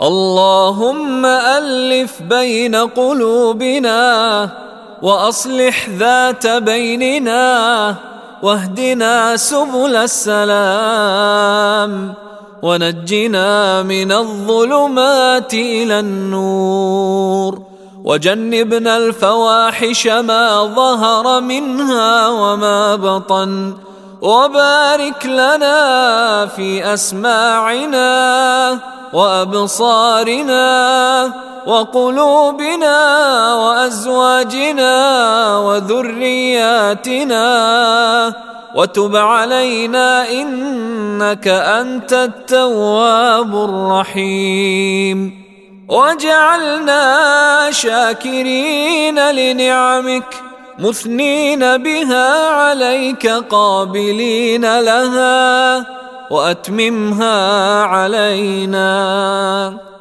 اللهم ألف بين قلوبنا وأصلح ذات بيننا واهدنا سبل السلام ونجنا من الظلمات إلى النور وجنبنا الفواحش ما ظهر منها وما بطن وبارك لنا في أسماعنا وأبصارنا وقلوبنا وأزواجنا وذرياتنا. وتب علينا إنك أنت التواب الرحيم. وجعلنا شاكرين لنعمك مثنين بها عليك قابلين لها وأتممها علينا.